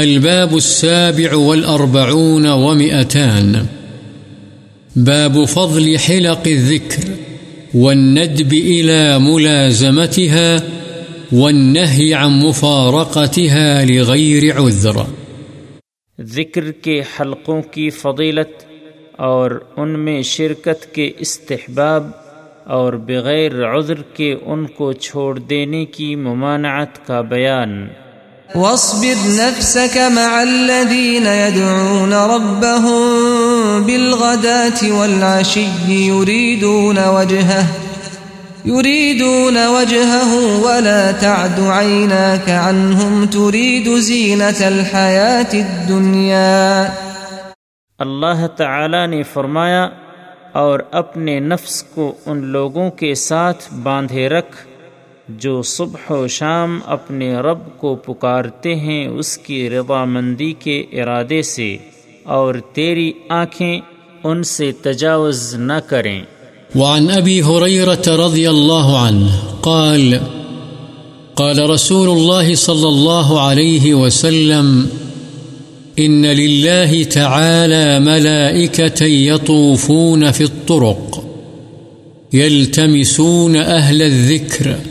الباب السابع والأربعون ومئتان. باب فضل حلق الذكر والندب إلى ملازمتها والنهي عن مفارقتها لغير عذر. ذکر کے حلقوں کی فضیلت اور ان میں شرکت کے استحباب اور بغیر عذر کے ان کو چھوڑ دینے کی ممانعت کا بیان. واصبر نفسك مع الذين يدعون ربهم بالغداة والعشي يريدون وجهه يريدون وجهه ولا تعد عيناك عنهم تريد زينة الحياة الدنيا۔ اللہ تعالی نے فرمایا اور اپنے نفس کو ان لوگوں کے ساتھ باندھے رکھ۔ جو صبح و شام اپنے رب کو پکارتے ہیں اس کی رضا مندی کے ارادے سے، اور تیری آنکھیں ان سے تجاوز نہ کریں۔ وعن ابی حریرت رضی اللہ عنہ قال قال رسول الله صلى الله عليه وسلم إن لله تعالى ملائكة يطوفون في الطرق يلتمسون أهل الذكر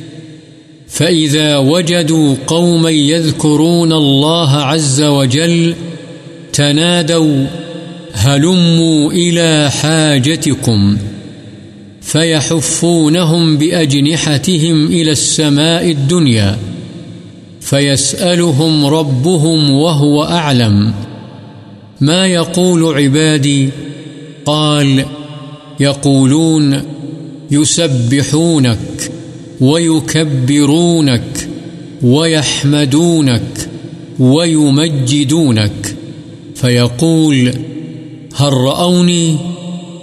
فإذا وجدوا قوما يذكرون الله عز وجل تنادوا هلموا إلى حاجتكم فيحفونهم بأجنحتهم إلى السماء الدنيا فيسألهم ربهم وهو أعلم ما يقول عبادي قال يقولون يسبحونك ويكبرونك ويحمدونك ويمجدونك فيقول هل رأوني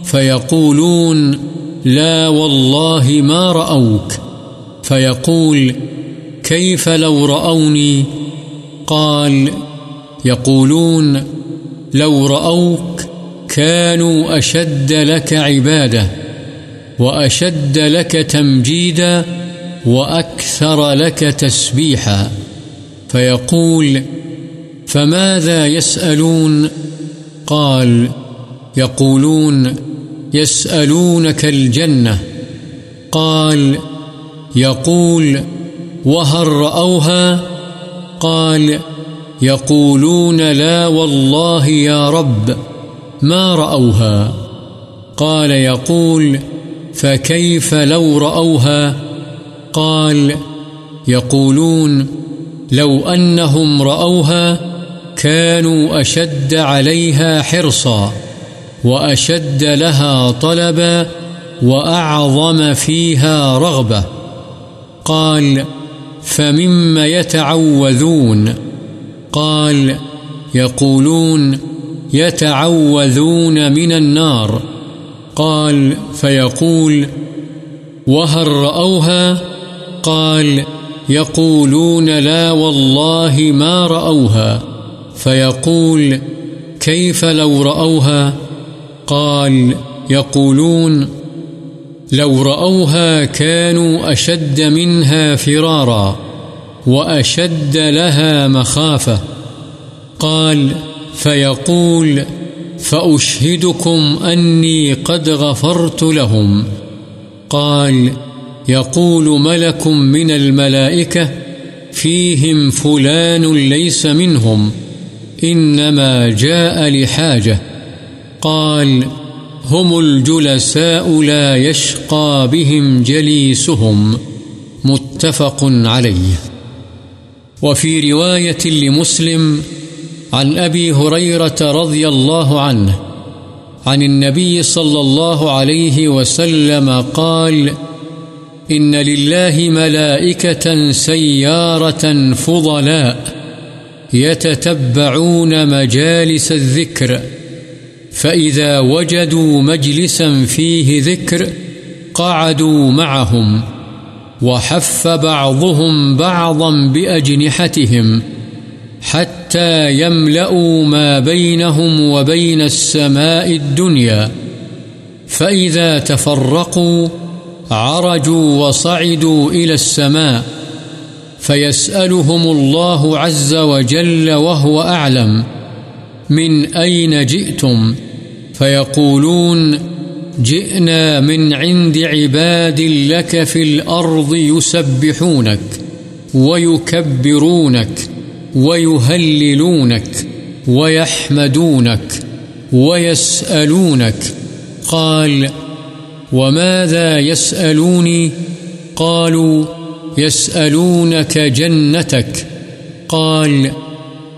فيقولون لا والله ما رأوك فيقول كيف لو رأوني قال يقولون لو رأوك كانوا أشد لك عبادة وأشد لك تمجيدا وأكثر لك تسبيحا فيقول، فماذا يسألون؟ قال، يقولون، يسألونك الجنة. قال، يقول، وهل رأوها؟ قال، يقولون لا والله يا رب، ما رأوها؟ قال، يقول، فكيف لو رأوها؟ قال، يقولون، لو أنهم رأوها كانوا أشد عليها حرصا، وأشد لها طلبا، وأعظم فيها رغبة. قال، فمما يتعوذون؟ قال، يقولون، يتعوذون من النار. قال، فيقول، وهل رأوها؟ قال يقولون لا والله ما رأوها فيقول كيف لو رأوها؟ قال يقولون لو رأوها كانوا أشد منها فرارا وأشد لها مخافة قال فيقول فأشهدكم أني قد غفرت لهم قال يقول ملك من الملائكة فيهم فلان ليس منهم، إنما جاء لحاجة، قال هم الجلساء لا يشقى بهم جليسهم، متفق عليه. وفي رواية لمسلم عن أبي هريرة رضي الله عنه، عن النبي صلى الله عليه وسلم قال قال إن لله ملائكة سيارة فضلاء يتتبعون مجالس الذكر، فإذا وجدوا مجلسا فيه ذكر قعدوا معهم وحف بعضهم بعضا بأجنحتهم حتى يملأوا ما بينهم وبين السماء الدنيا، فإذا تفرقوا عرجوا وصعدوا إلى السماء فيسألهم الله عز وجل وهو أعلم من أين جئتم فيقولون جئنا من عند عباد لك في الأرض يسبحونك ويكبرونك ويهللونك ويحمدونك ويسألونك قال وماذا يسألوني؟ قالوا، يسألونك جنتك. قال،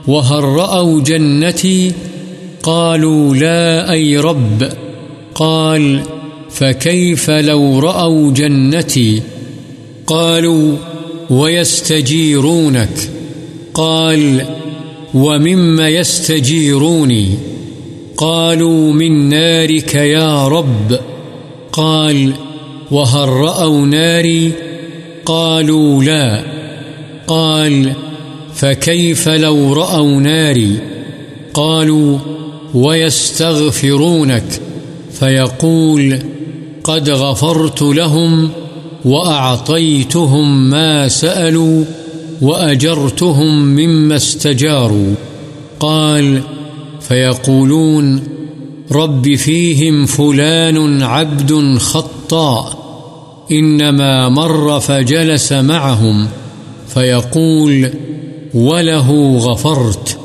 وهل رأوا جنتي؟ قالوا، لا، أي رب. قال، فكيف لو رأوا جنتي؟ قالوا، ويستجيرونك. قال، ومما يستجيروني؟ قالوا، من نارك يا رب. قال، وهل رأوا ناري؟ قالوا، لا. قال، فكيف لو رأوا ناري؟ قالوا، ويستغفرونك. فيقول، قد غفرت لهم وأعطيتهم ما سألوا وأجرتهم مما استجاروا. قال، فيقولون رب فيهم فلان عبد خطاء، إنما مر فجلس معهم، فيقول وله غفرت،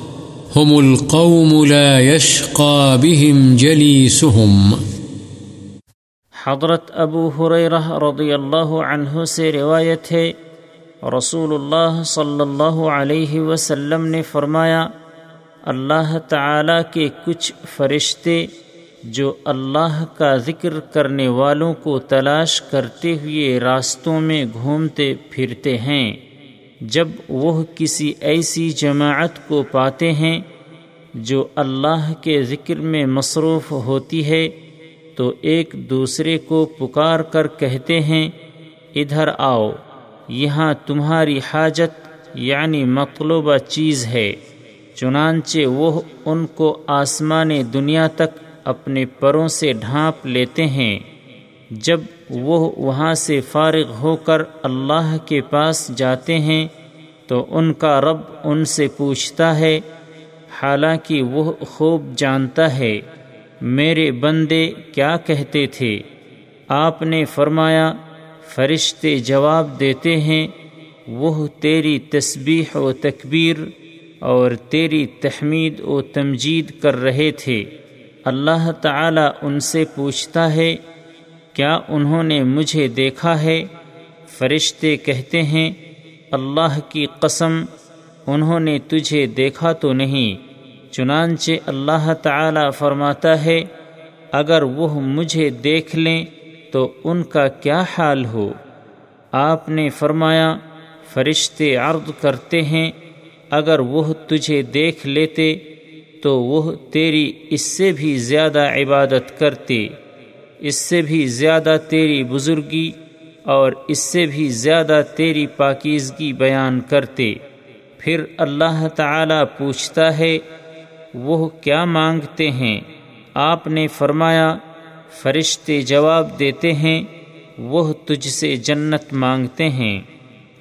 هم القوم لا يشقى بهم جليسهم. حضرت ابو حریرہ رضی اللہ عنہ سے روایت ہے، رسول اللہ صلی اللہ علیہ وسلم نے فرمایا اللہ تعالی کے کچھ فرشتے جو اللہ کا ذکر کرنے والوں کو تلاش کرتے ہوئے راستوں میں گھومتے پھرتے ہیں، جب وہ کسی ایسی جماعت کو پاتے ہیں جو اللہ کے ذکر میں مصروف ہوتی ہے، تو ایک دوسرے کو پکار کر کہتے ہیں، ادھر آؤ، یہاں تمہاری حاجت یعنی مطلوبہ چیز ہے۔ چنانچہ وہ ان کو آسمان دنیا تک اپنے پروں سے ڈھانپ لیتے ہیں۔ جب وہ وہاں سے فارغ ہو کر اللہ کے پاس جاتے ہیں، تو ان کا رب ان سے پوچھتا ہے، حالانکہ وہ خوب جانتا ہے۔ میرے بندے کیا کہتے تھے؟ آپ نے فرمایا، فرشتے جواب دیتے ہیں، وہ تیری تسبیح و تکبیر اور تیری تحمید و تمجید کر رہے تھے۔ اللہ تعالی ان سے پوچھتا ہے، کیا انہوں نے مجھے دیکھا ہے؟ فرشتے کہتے ہیں، اللہ کی قسم، انہوں نے تجھے دیکھا تو نہیں۔ چنانچہ اللہ تعالی فرماتا ہے، اگر وہ مجھے دیکھ لیں تو ان کا کیا حال ہو؟ آپ نے فرمایا، فرشتے عرض کرتے ہیں اگر وہ تجھے دیکھ لیتے تو وہ تیری اس سے بھی زیادہ عبادت کرتے، اس سے بھی زیادہ تیری بزرگی اور اس سے بھی زیادہ تیری پاکیزگی بیان کرتے۔ پھر اللہ تعالی پوچھتا ہے، وہ کیا مانگتے ہیں؟ آپ نے فرمایا، فرشتے جواب دیتے ہیں، وہ تجھ سے جنت مانگتے ہیں۔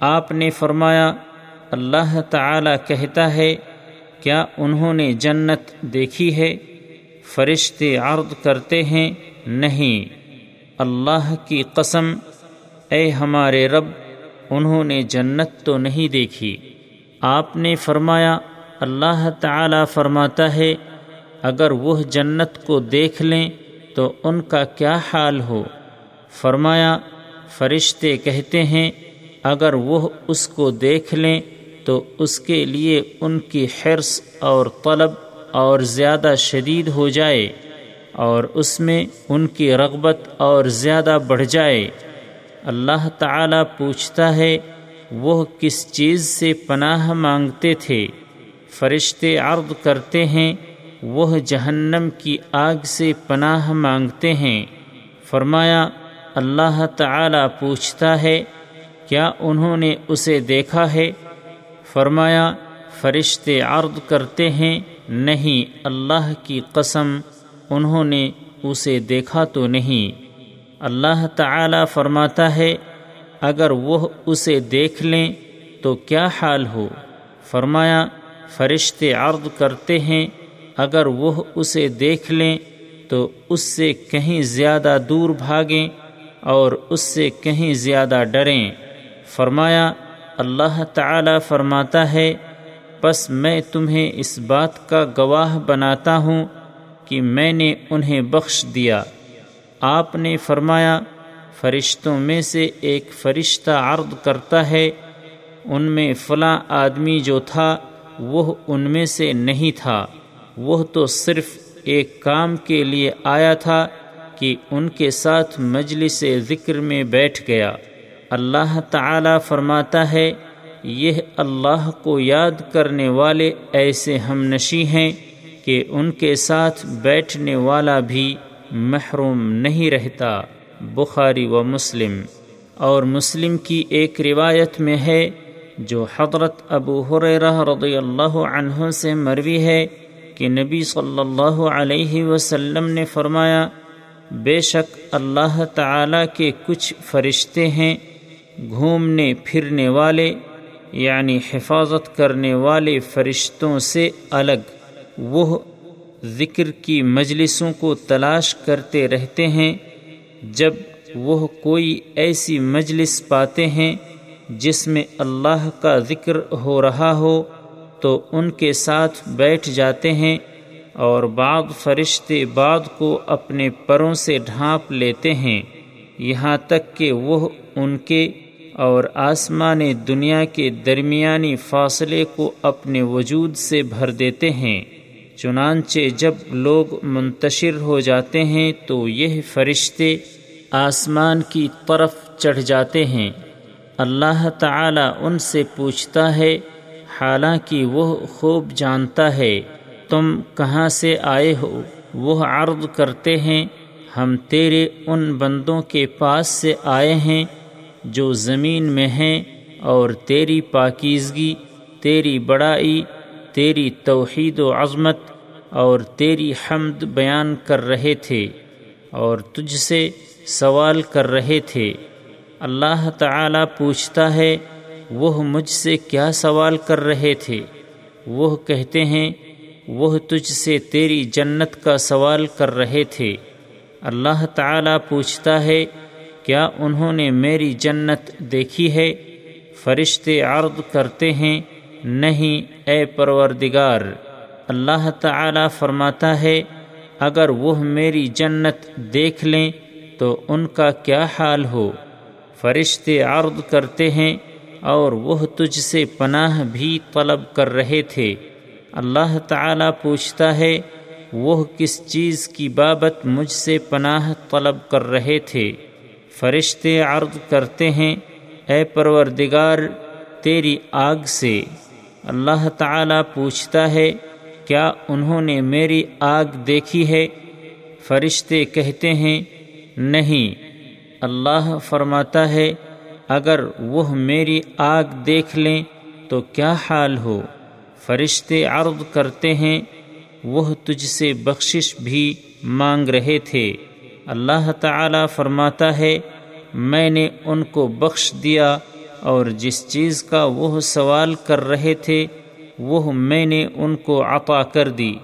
آپ نے فرمایا اللہ تعالی کہتا ہے، کیا انہوں نے جنت دیکھی ہے؟ فرشتے عرض کرتے ہیں، نہیں۔ اللہ کی قسم، اے ہمارے رب، انہوں نے جنت تو نہیں دیکھی۔ آپ نے فرمایا، اللہ تعالی فرماتا ہے، اگر وہ جنت کو دیکھ لیں تو ان کا کیا حال ہو؟ فرمایا، فرشتے کہتے ہیں، اگر وہ اس کو دیکھ لیں تو اس کے لیے ان کی حرص اور طلب اور زیادہ شدید ہو جائے اور اس میں ان کی رغبت اور زیادہ بڑھ جائے۔ اللہ تعالی پوچھتا ہے، وہ کس چیز سے پناہ مانگتے تھے؟ فرشتے عرض کرتے ہیں، وہ جہنم کی آگ سے پناہ مانگتے ہیں۔ فرمایا، اللہ تعالی پوچھتا ہے، کیا انہوں نے اسے دیکھا ہے؟ فرمایا، فرشتے عرض کرتے ہیں، نہیں اللہ کی قسم، انہوں نے اسے دیکھا تو نہیں۔ اللہ تعالی فرماتا ہے، اگر وہ اسے دیکھ لیں تو کیا حال ہو؟ فرمایا، فرشتے عرض کرتے ہیں، اگر وہ اسے دیکھ لیں تو اس سے کہیں زیادہ دور بھاگیں اور اس سے کہیں زیادہ ڈریں۔ فرمایا اللہ تعالی فرماتا ہے بس میں تمہیں اس بات کا گواہ بناتا ہوں کہ میں نے انہیں بخش دیا۔ آپ نے فرمایا، فرشتوں میں سے ایک فرشتہ عرض کرتا ہے، ان میں فلاں آدمی جو تھا، وہ ان میں سے نہیں تھا۔ وہ تو صرف ایک کام کے لیے آیا تھا کہ ان کے ساتھ مجلس ذکر میں بیٹھ گیا۔ اللہ تعالی فرماتا ہے، یہ اللہ کو یاد کرنے والے ایسے ہم نشی ہیں کہ ان کے ساتھ بیٹھنے والا بھی محروم نہیں رہتا۔ بخاری و مسلم۔ اور مسلم کی ایک روایت میں ہے، جو حضرت ابو حریرہ رضی اللہ عنہ سے مروی ہے، کہ نبی صلی اللہ علیہ وسلم نے فرمایا، بے شک اللہ تعالی کے کچھ فرشتے ہیں گھومنے پھرنے والے یعنی حفاظت کرنے والے فرشتوں سے الگ۔ وہ ذکر کی مجلسوں کو تلاش کرتے رہتے ہیں۔ جب وہ کوئی ایسی مجلس پاتے ہیں جس میں اللہ کا ذکر ہو رہا ہو، تو ان کے ساتھ بیٹھ جاتے ہیں اور بعض فرشتے بعد کو اپنے پروں سے ڈھانپ لیتے ہیں۔ یہاں تک کہ وہ ان کے اور آسمان دنیا کے درمیانی فاصلے کو اپنے وجود سے بھر دیتے ہیں۔ چنانچہ جب لوگ منتشر ہو جاتے ہیں تو یہ فرشتے آسمان کی طرف چڑھ جاتے ہیں۔ اللہ تعالی ان سے پوچھتا ہے، حالانکہ وہ خوب جانتا ہے، تم کہاں سے آئے ہو؟ وہ عرض کرتے ہیں، ہم تیرے ان بندوں کے پاس سے آئے ہیں۔ جو زمین میں ہیں اور تیری پاکیزگی، تیری بڑائی، تیری توحید و عظمت اور تیری حمد بیان کر رہے تھے اور تجھ سے سوال کر رہے تھے۔ اللہ تعالی پوچھتا ہے، وہ مجھ سے کیا سوال کر رہے تھے؟ وہ کہتے ہیں، وہ تجھ سے تیری جنت کا سوال کر رہے تھے۔ اللہ تعالی پوچھتا ہے کیا انہوں نے میری جنت دیکھی ہے؟ فرشتے عرض کرتے ہیں، نہیں اے پروردگار، اللہ تعالی فرماتا ہے، اگر وہ میری جنت دیکھ لیں تو ان کا کیا حال ہو؟ فرشتے عرض کرتے ہیں، اور وہ تجھ سے پناہ بھی طلب کر رہے تھے۔ اللہ تعالی پوچھتا ہے، وہ کس چیز کی بابت مجھ سے پناہ طلب کر رہے تھے؟ فرشتے عرض کرتے ہیں، اے پروردگار، تیری آگ سے۔ اللہ تعالی پوچھتا ہے، کیا انہوں نے میری آگ دیکھی ہے؟ فرشتے کہتے ہیں، نہیں۔ اللہ فرماتا ہے، اگر وہ میری آگ دیکھ لیں تو کیا حال ہو؟ فرشتے عرض کرتے ہیں، وہ تجھ سے بخشش بھی مانگ رہے تھے۔ اللہ تعالی فرماتا ہے، میں نے ان کو بخش دیا اور جس چیز کا وہ سوال کر رہے تھے، وہ میں نے ان کو عطا کر دی۔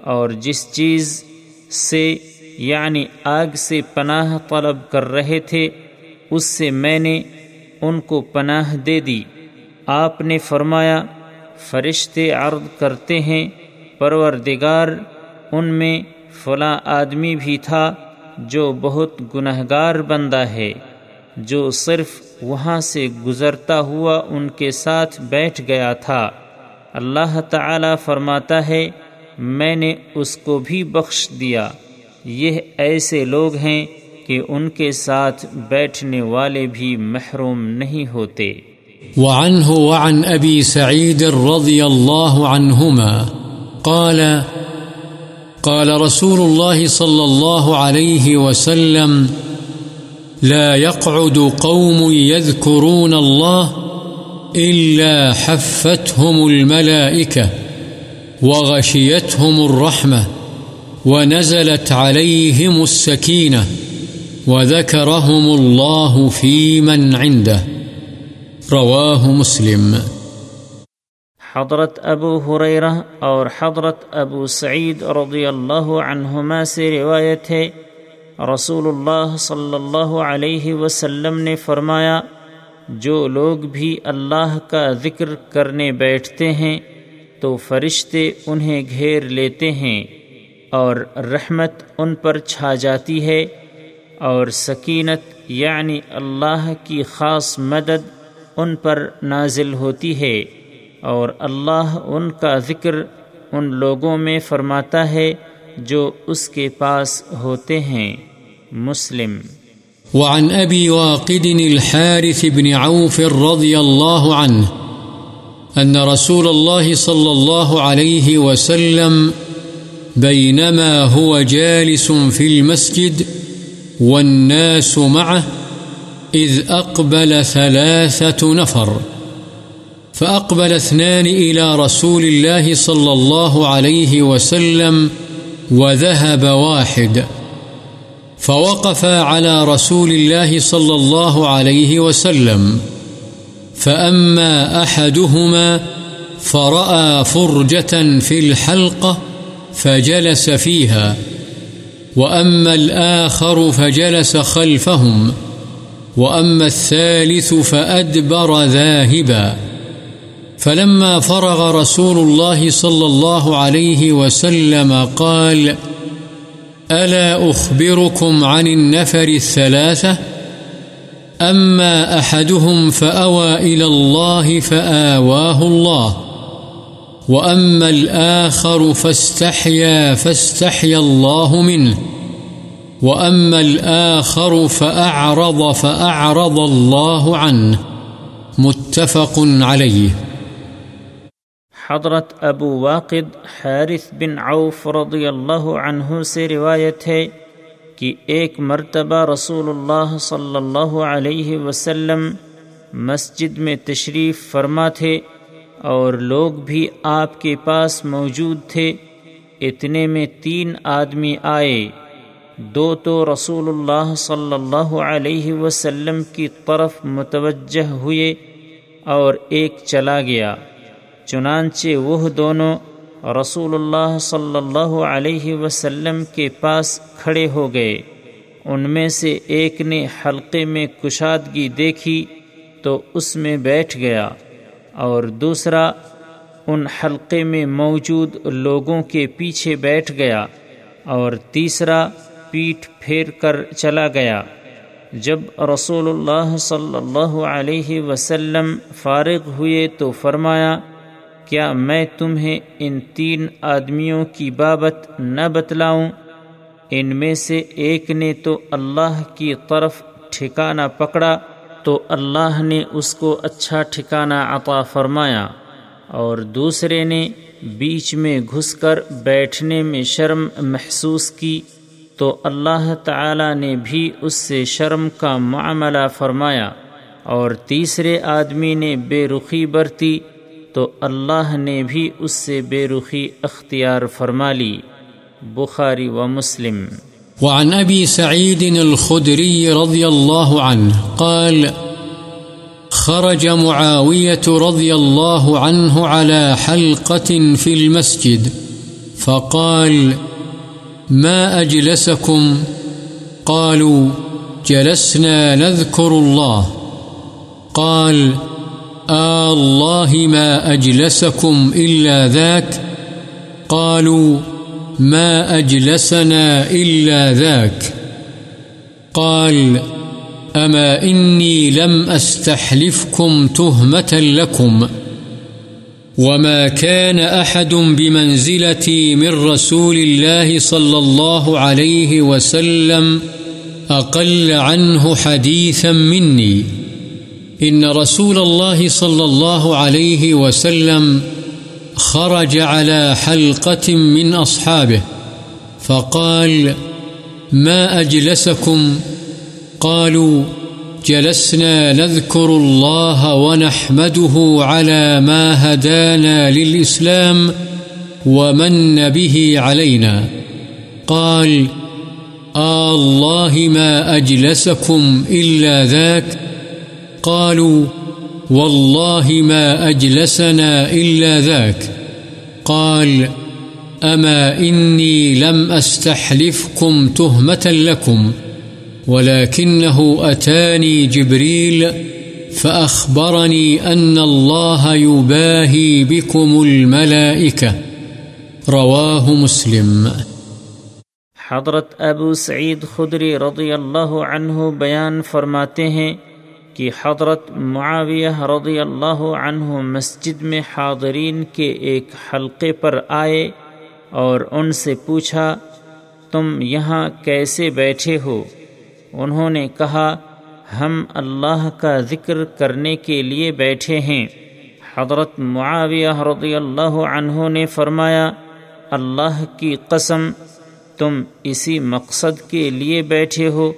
اور جس چیز سے یعنی آگ سے پناہ طلب کر رہے تھے، اس سے میں نے ان کو پناہ دے دی۔ آپ نے فرمایا، فرشتے عرض کرتے ہیں، پروردگار، ان میں فلاں آدمی بھی تھا۔ جو بہت گنہگار بندہ ہے، جو صرف وہاں سے گزرتا ہوا ان کے ساتھ بیٹھ گیا تھا۔ اللہ تعالی فرماتا ہے، میں نے اس کو بھی بخش دیا۔ یہ ایسے لوگ ہیں کہ ان کے ساتھ بیٹھنے والے بھی محروم نہیں ہوتے۔ وعنه وعن أبي سعيد رضي الله عنهما قال قال رسول الله صلى الله عليه وسلم، لا يقعد قوم يذكرون الله إلا حفتهم الملائكة وغشيتهم الرحمة ونزلت عليهم السكينة وذكرهم الله في من عنده. رواه مسلم. حضرت ابو حریرہ اور حضرت ابو سعید رضی اللہ عنہما سے روایت ہے۔ رسول اللہ صلی اللہ علیہ وسلم نے فرمایا، جو لوگ بھی اللہ کا ذکر کرنے بیٹھتے ہیں، تو فرشتے انہیں گھیر لیتے ہیں اور رحمت ان پر چھا جاتی ہے اور سکینت یعنی اللہ کی خاص مدد ان پر نازل ہوتی ہے۔ اور اللہ ان کا ذکر ان لوگوں میں فرماتا ہے جو اس کے پاس ہوتے ہیں۔ مسلم۔ وعن أبي واقد الحارث بن عوف رضي الله عنه أن رسول الله صلى الله عليه وسلم بينما هو جالس في المسجد والناس معه إذ أقبل ثلاثة نفر فأقبل اثنان إلى رسول الله صلى الله عليه وسلم وذهب واحد. فوقف على رسول الله صلى الله عليه وسلم. فأما أحدهما فرأى فرجة في الحلقة فجلس فيها. وأما الآخر فجلس خلفهم. وأما الثالث فأدبر ذاهبا. فلما فرغ رسول الله صلى الله عليه وسلم قال، ألا أخبركم عن النفر الثلاثة؟ أما أحدهم فأوى إلى الله فآواه الله، وأما الآخر فاستحيا فاستحيا الله منه، وأما الآخر فأعرض فأعرض الله عنه. متفق عليه حضرت ابو واقد حارث بن عوف رضی اللہ عنہ سے روایت ہے کہ ایک مرتبہ رسول اللہ صلی اللہ علیہ وسلم مسجد میں تشریف فرما تھے اور لوگ بھی آپ کے پاس موجود تھے۔ اتنے میں تین آدمی آئے۔ دو تو رسول اللہ صلی اللہ علیہ وسلم کی طرف متوجہ ہوئے اور ایک چلا گیا۔ چنانچہ وہ دونوں رسول اللہ صلی اللہ علیہ وسلم کے پاس کھڑے ہو گئے۔ ان میں سے ایک نے حلقے میں کشادگی دیکھی تو اس میں بیٹھ گیا۔ اور دوسرا ان حلقے میں موجود لوگوں کے پیچھے بیٹھ گیا۔ اور تیسرا پیٹھ پھیر کر چلا گیا۔ جب رسول اللہ صلی اللہ علیہ وسلم فارغ ہوئے تو فرمایا کیا میں تمہیں ان تین آدمیوں کی بابت نہ بتلاؤں؟ ان میں سے ایک نے تو اللہ کی طرف ٹھکانہ پکڑا، تو اللہ نے اس کو اچھا ٹھکانہ عطا فرمایا، اور دوسرے نے بیچ میں گھس کر بیٹھنے میں شرم محسوس کی، تو اللہ تعالی نے بھی اس سے شرم کا معاملہ فرمایا، اور تیسرے آدمی نے بے رخی برتی تو اللہ نے بھی اس سے بے رخی اختیار فرما لی۔ بخاری و مسلم۔ وعن أبي سعيد الخدري رضي الله عنه قال، خرج معاوية رضي الله عنه على حلقة في المسجد فقال، ما أجلسكم قالوا، جلسنا نذكر الله قال قال الله ما أجلسكم إلا ذاك قالوا ما أجلسنا إلا ذاك قال أما إني لم أستحلفكم تهمة لكم وما كان أحد بمنزلتي من رسول الله صلى الله عليه وسلم أقل عنه حديثا مني إن رسول الله صلى الله عليه وسلم خرج على حلقة من أصحابه فقال، ما أجلسكم؟ قالوا، جلسنا نذكر الله ونحمده على ما هدانا للإسلام ومن به علينا. قال، آه الله ما أجلسكم إلا ذاك قالوا، والله ما أجلسنا إلا ذاك. قال، أما إني لم أستحلفكم تهمة لكم، ولكنه أتاني جبريل فأخبرني أن الله يباهي بكم الملائكة. رواه مسلم. حضرت ابو سعید خدری رضی اللہ عنہ بیان فرماتے ہیں کہ حضرت معاویہ رضی اللہ عنہ مسجد میں حاضرین کے ایک حلقے پر آئے اور ان سے پوچھا، تم یہاں کیسے بیٹھے ہو؟ انہوں نے کہا، ہم اللہ کا ذکر کرنے کے لیے بیٹھے ہیں۔ حضرت معاویہ رضی اللہ عنہ نے فرمایا، اللہ کی قسم، تم اسی مقصد کے لیے بیٹھے ہو۔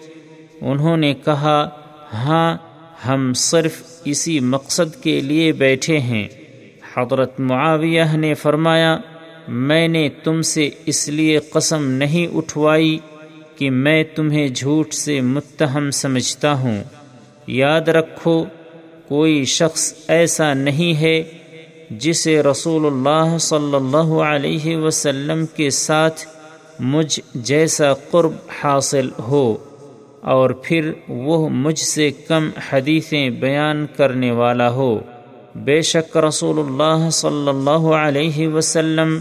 انہوں نے کہا ہاں ہم صرف اسی مقصد کے لیے بیٹھے ہیں۔ حضرت معاویہ نے فرمایا، میں نے تم سے اس لیے قسم نہیں اٹھوائی کہ میں تمہیں جھوٹ سے متہم سمجھتا ہوں۔ یاد رکھو، کوئی شخص ایسا نہیں ہے جسے رسول اللہ صلی اللہ علیہ وسلم کے ساتھ مجھ جیسا قرب حاصل ہو۔ اور پھر وہ مجھ سے کم حدیثیں بیان کرنے والا ہو۔ بے شک رسول اللہ صلی اللہ علیہ وسلم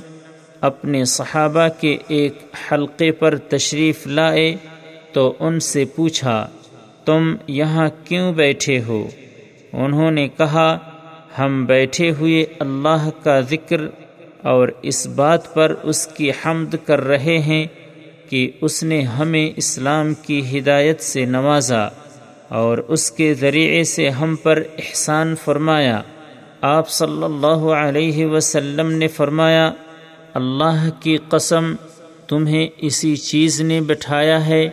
اپنے صحابہ کے ایک حلقے پر تشریف لائے تو ان سے پوچھا، تم یہاں کیوں بیٹھے ہو؟ انہوں نے کہا، ہم بیٹھے ہوئے اللہ کا ذکر اور اس بات پر اس کی حمد کر رہے ہیں کہ اس نے ہمیں اسلام کی ہدایت سے نوازا اور اس کے ذریعے سے ہم پر احسان فرمایا۔ آپ صلی اللہ علیہ وسلم نے فرمایا، اللہ کی قسم، تمہیں اسی چیز نے بٹھایا ہے۔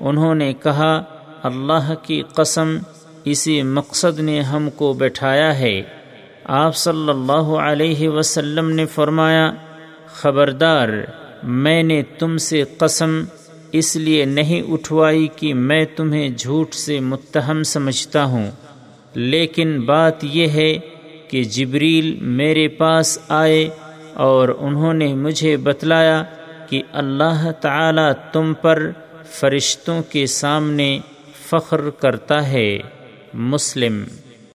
انہوں نے کہا، اللہ کی قسم، اسی مقصد نے ہم کو بٹھایا ہے۔ آپ صلی اللہ علیہ وسلم نے فرمایا، خبردار میں نے تم سے قسم اس لیے نہیں اٹھوائی کہ میں تمہیں جھوٹ سے متہم سمجھتا ہوں۔ لیکن بات یہ ہے کہ جبریل میرے پاس آئے اور انہوں نے مجھے بتلایا کہ اللہ تعالی تم پر فرشتوں کے سامنے فخر کرتا ہے۔ مسلم